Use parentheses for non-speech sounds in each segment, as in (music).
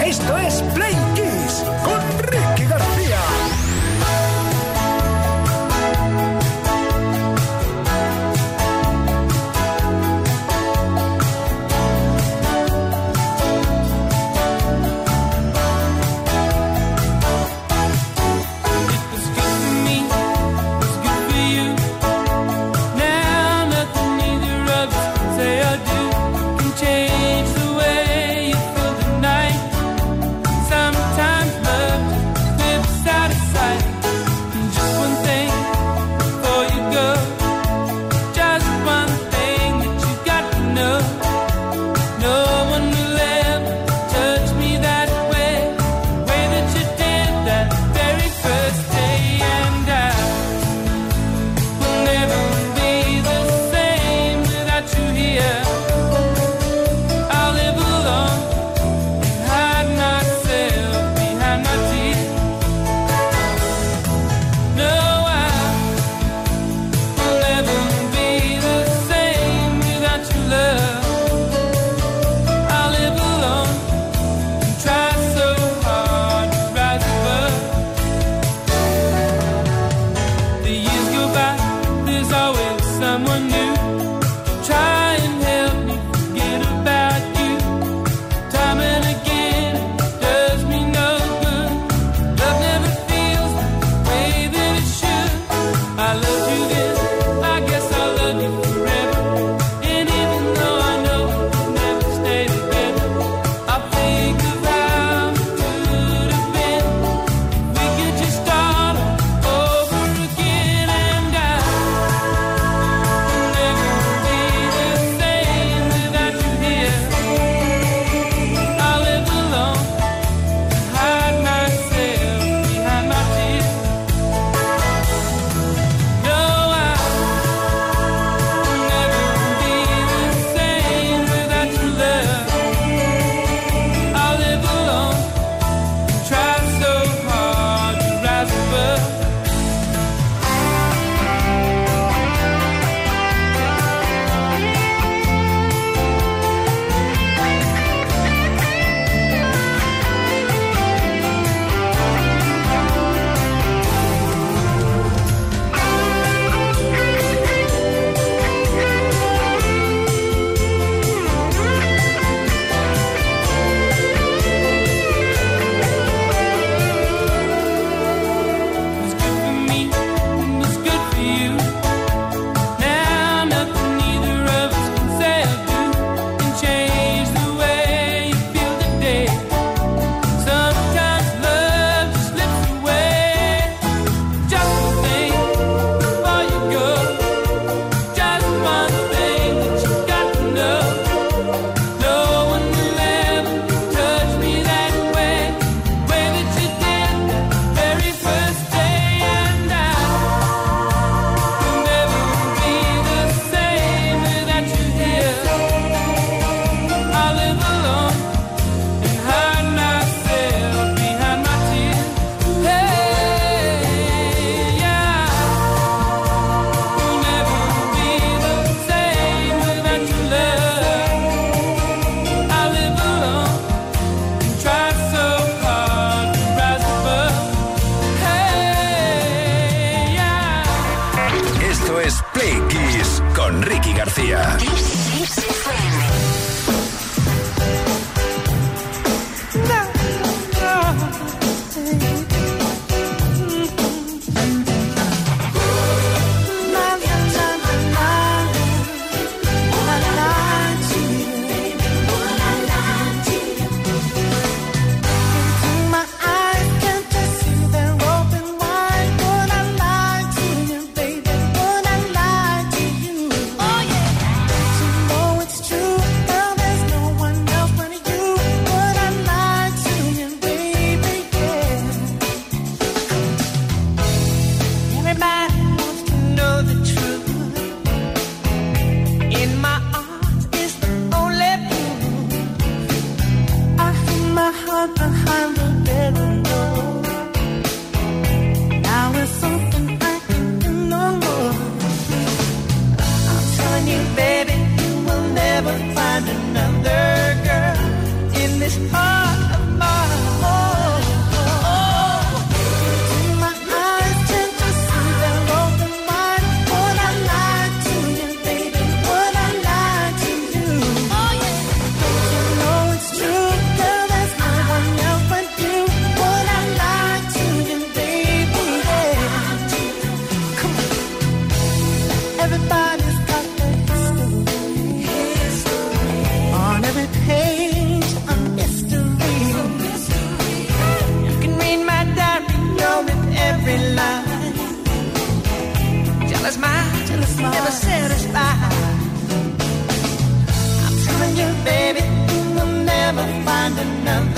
Esto es Play and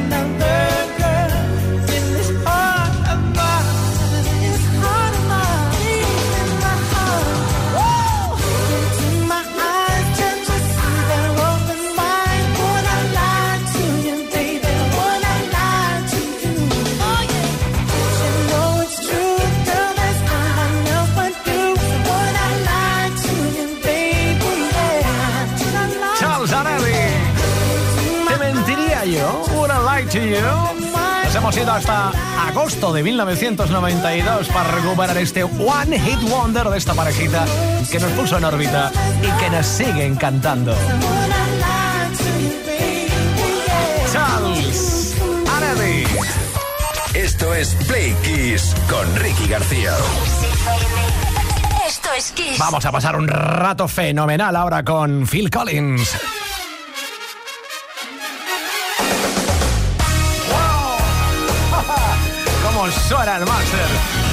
hemos ido hasta agosto de 1992 para recuperar este One Hit Wonder de esta parejita que nos puso en órbita y que nos sigue encantando. Charles Anelli. Esto es Play Kiss con Ricky García. Esto es Kiss. Vamos a pasar un rato fenomenal ahora con Phil Collins. Suena el Master!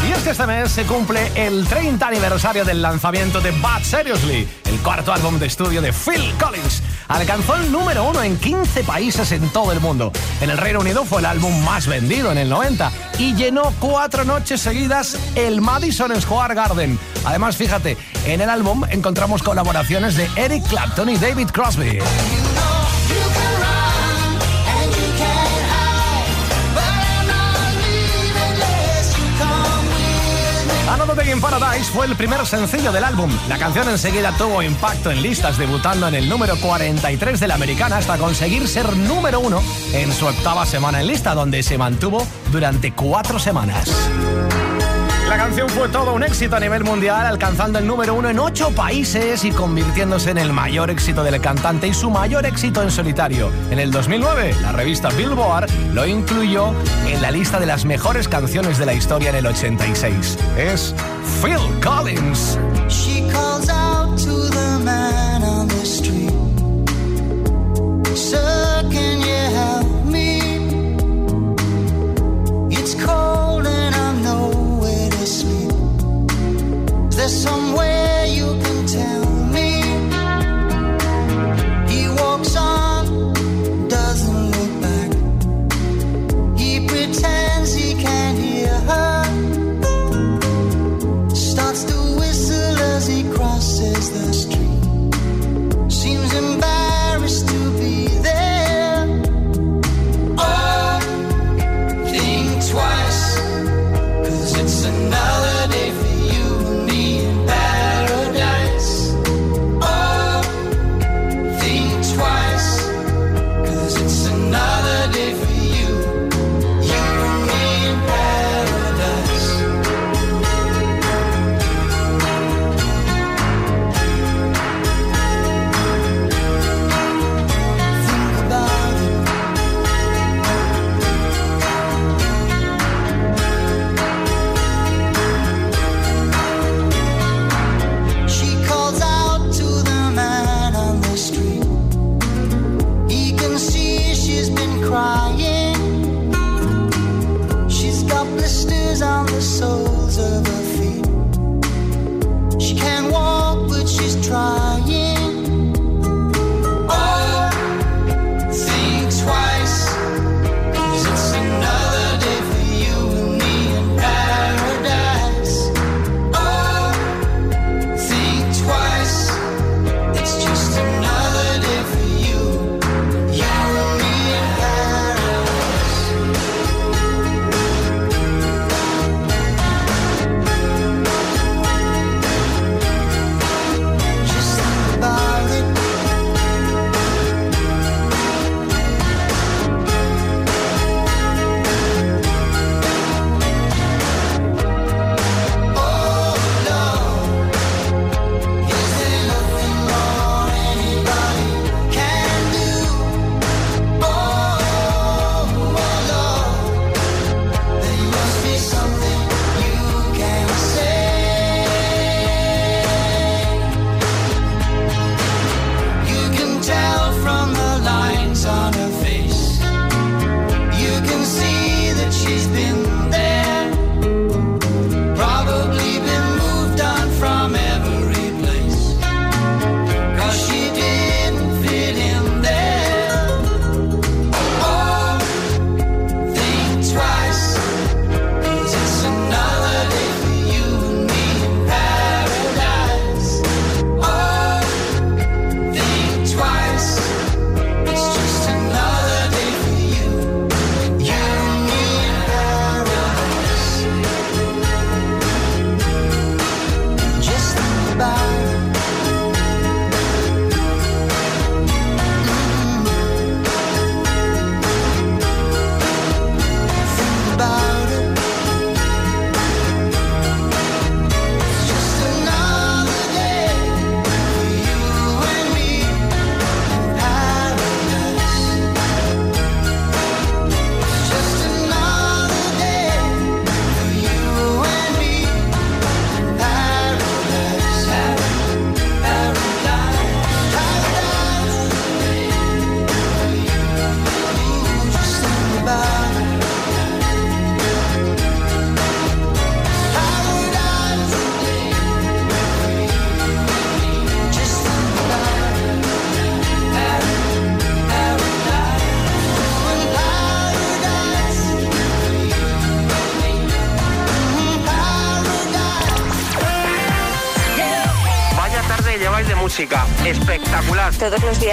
Y es que este mes se cumple el 30 aniversario del lanzamiento de Bad Seriously, el cuarto álbum de estudio de Phil Collins. Alcanzó el número uno en 15 países en todo el mundo. En el Reino Unido fue el álbum más vendido en el 90 y llenó cuatro noches seguidas el Madison Square Garden. Además, fíjate, en el álbum encontramos colaboraciones de Eric Clapton y David Crosby. Another Day in Paradise fue el primer sencillo del álbum. La canción enseguida tuvo impacto en listas, debutando en el número 43 de la americana hasta conseguir ser número uno en su octava semana en lista, donde se mantuvo durante cuatro semanas. La canción fue todo un éxito a nivel mundial, alcanzando el número uno en ocho países y convirtiéndose en el mayor éxito del cantante y su mayor éxito en solitario. En el 2009, la revista Billboard lo incluyó en la lista de las mejores canciones de la historia en el 86. Es Phil Collins. She calls out to the man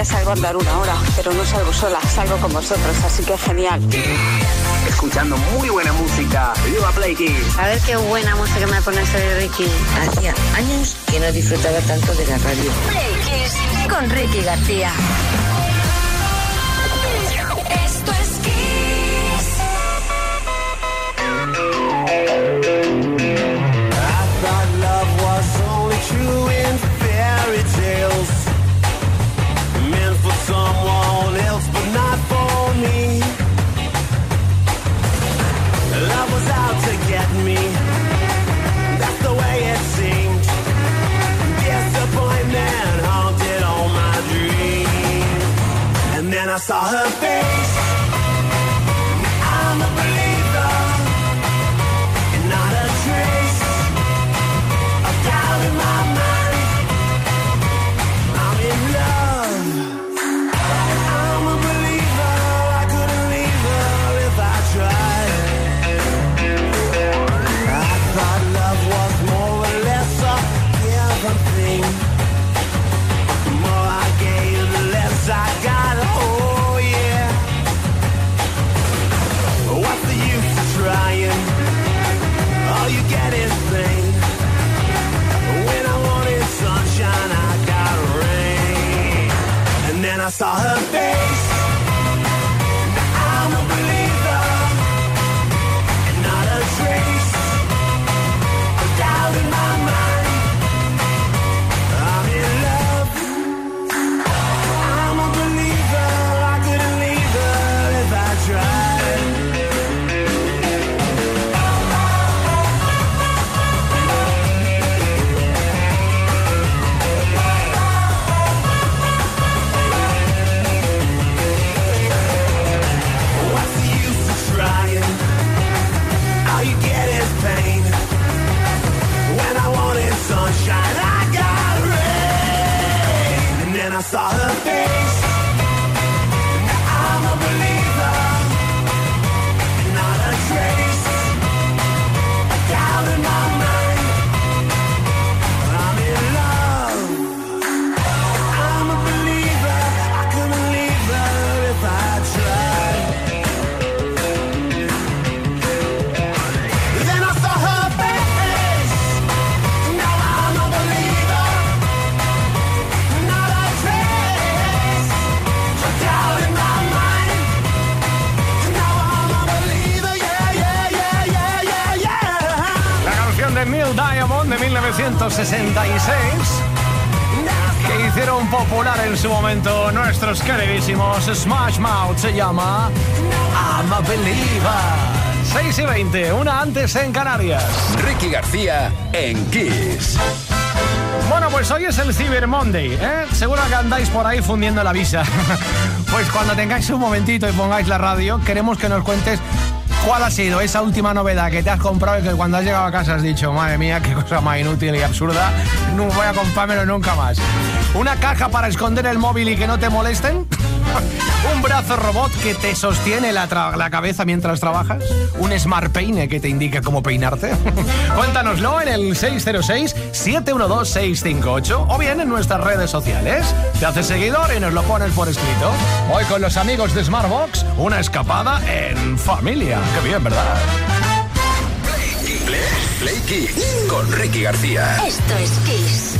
salgo a andar una hora, pero no salgo sola, salgo con vosotros, así que genial. Escuchando muy buena música. ¡Viva Play Kiss! A ver qué buena música me pones hoy, Ricky. Hacía años que no disfrutaba tanto de la radio. Play Kiss con Ricky García. Nuestros queridísimos Smash Mouth se llama I'm a Believer. 6 y 20, una antes en Canarias. Ricky García en Kiss. Bueno, pues hoy es el Cyber Monday, ¿eh? Seguro que andáis por ahí fundiendo la visa. (laughs) pues cuando tengáis un momentito y pongáis la radio, queremos que nos cuentes cuál ha sido esa última novedad que te has comprado y que cuando has llegado a casa has dicho, madre mía, qué cosa más inútil y absurda, no voy a comprármelo nunca más. Una caja para esconder el móvil y que no te molesten. (laughs) ¿Un brazo robot que te sostiene la, cabeza mientras trabajas? ¿Un smart peine que te indica cómo peinarte? (laughs) Cuéntanoslo en el 606-712-658 o bien en nuestras redes sociales. Te haces seguidor y nos lo pones por escrito. Hoy con los amigos de Smartbox, una escapada en familia. Qué bien, ¿verdad? Play, Play Kiss con Ricky García. Esto es Kiss.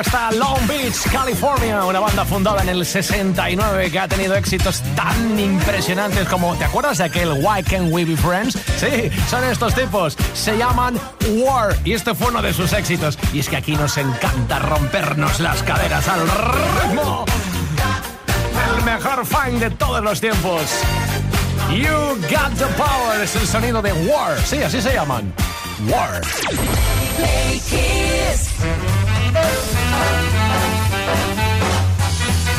Hasta Long Beach, California, una banda fundada en el 69 que ha tenido éxitos tan impresionantes como, ¿te acuerdas de aquel Why Can't We Be Friends? Sí, son estos tipos, se llaman War y este fue uno de sus éxitos. Y es que aquí nos encanta rompernos las caderas al ritmo del mejor fan de todos los tiempos. You Got the Power es el sonido de War, sí, así se llaman. War.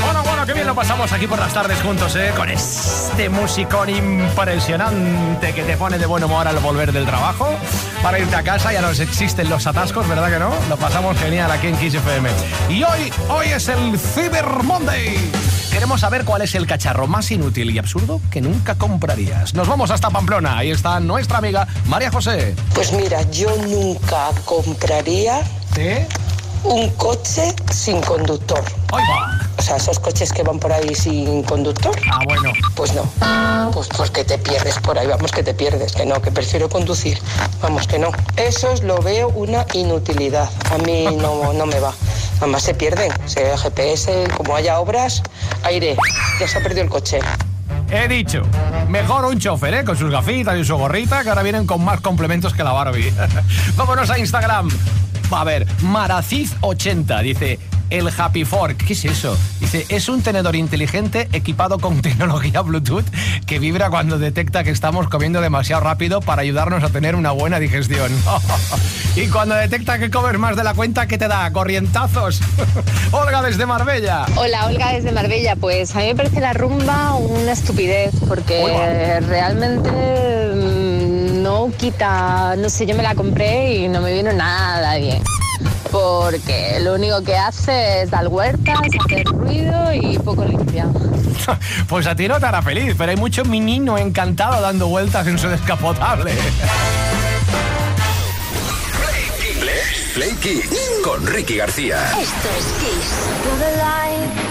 Bueno, bueno, qué bien lo pasamos aquí por las tardes juntos, ¿eh? Con este musicón impresionante que te pone de buen humor al volver del trabajo. Para irte a casa ya no existen los atascos, ¿verdad que no? Lo pasamos genial aquí en Kiss FM. Y hoy, hoy es el Cyber Monday. Queremos saber cuál es el cacharro más inútil y absurdo que nunca comprarías. Nos vamos hasta Pamplona. Ahí está nuestra amiga María José. Pues mira, yo nunca compraría ¿Eh? Un coche sin conductor. O sea, esos coches que van por ahí sin conductor. Ah, bueno. Pues no. Pues porque te pierdes por ahí, vamos que te pierdes, que no, que prefiero conducir. Vamos que no. Esos lo veo una inutilidad. A mí no, no me va. Además se pierden. Se GPS, como haya obras, aire. Ya se ha perdido el coche. He dicho, mejor un chofer, ¿eh? Con sus gafitas y su gorrita, que ahora vienen con más complementos que la Barbie. (laughs) Vámonos a Instagram. A ver, Maraciz80 dice, el Happy Fork, ¿qué es eso? Dice, es un tenedor inteligente equipado con (laughs) tecnología Bluetooth que vibra cuando detecta que estamos comiendo demasiado rápido para ayudarnos a tener una buena digestión. (laughs) y cuando detecta que comes más de la cuenta, ¿qué te da? Corrientazos. (laughs) Olga desde Marbella. Hola, Olga desde Marbella. Pues a mí me parece la rumba una estupidez porque realmente no quita, no sé, yo me la compré y no me vino nada bien. Porque lo único que hace es dar huertas, hacer ruido y poco limpia. (laughs) Pues a ti no te hará feliz, pero hay mucho menino encantado dando vueltas en su descapotable. Play Kids con Ricky García. Esto es Kiss.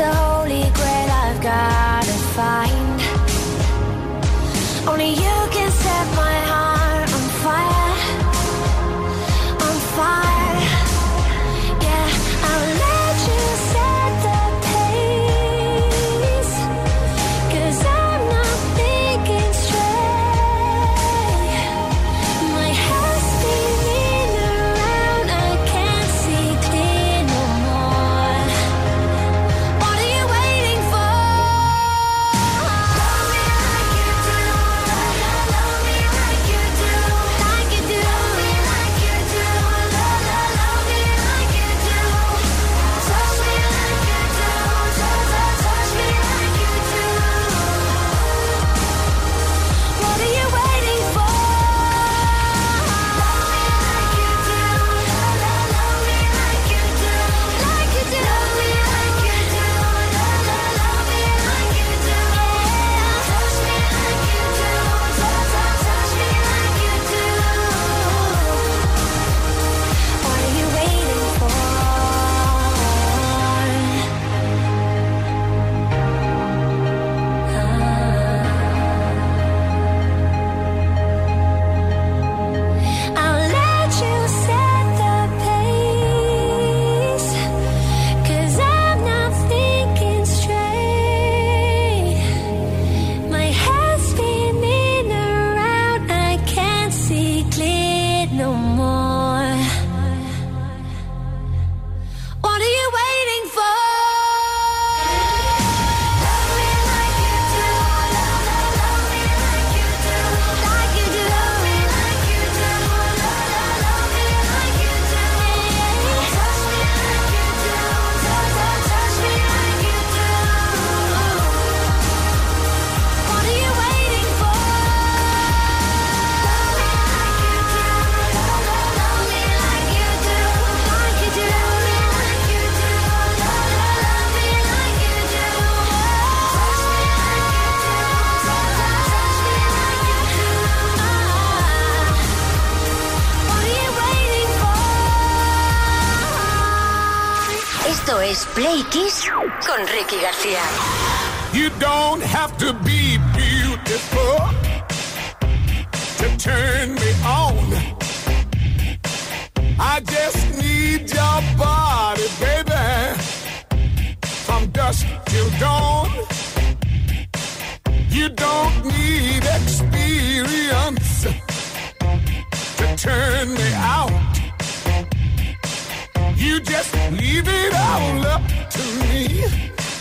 a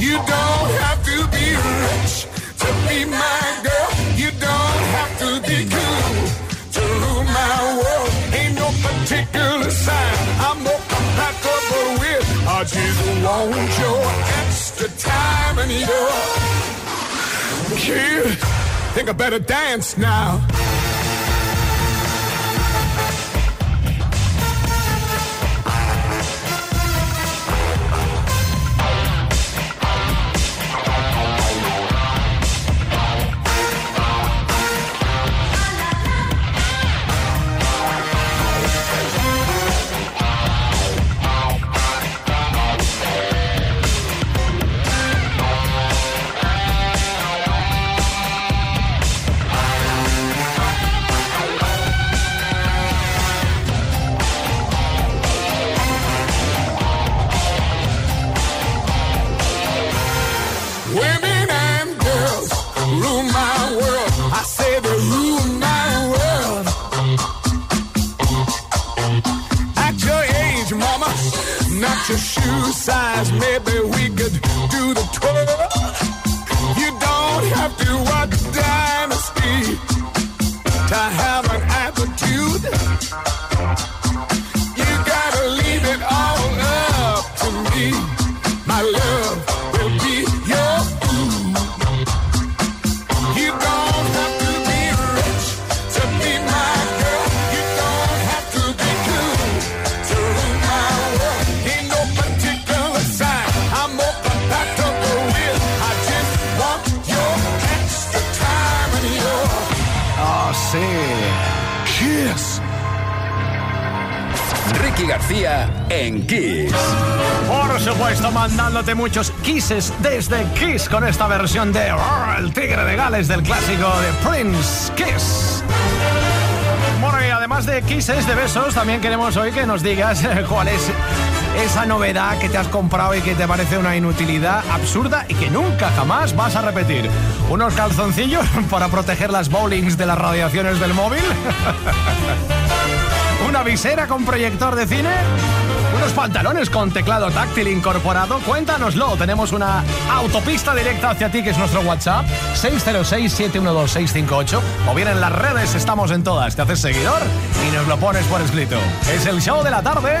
You don't have to be rich to be my girl. You don't have to be cool to rule my world. Ain't no particular sign I'm more compatible with. I just want your extra time and your kid. Think I better dance now. Kiss. Ricky García en Kiss. Por supuesto, mandándote muchos kisses desde Kiss con esta versión de Roar, El Tigre de Gales del clásico de Prince Kiss. Bueno, y además de kisses, de besos, también queremos hoy que nos digas cuál es esa novedad que te has comprado y que te parece una inutilidad absurda y que nunca jamás vas a repetir. ¿Unos calzoncillos (laughs) para proteger las bowlings de las radiaciones del móvil? (laughs) ¿Una visera con proyector de cine? ¿Unos pantalones con teclado táctil incorporado? Cuéntanoslo. Tenemos una autopista directa hacia ti, que es nuestro WhatsApp, 606-712-658. O bien en las redes, estamos en todas. Te haces seguidor y nos lo pones por escrito. Es el show de la tarde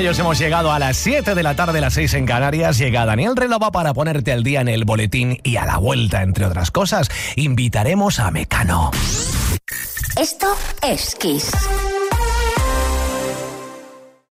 ellos hemos llegado a las 7 de la tarde, las 6 en Canarias. Llega Daniel Relova para ponerte al día en el boletín y a la vuelta, entre otras cosas, invitaremos a Mecano. Esto es Kiss.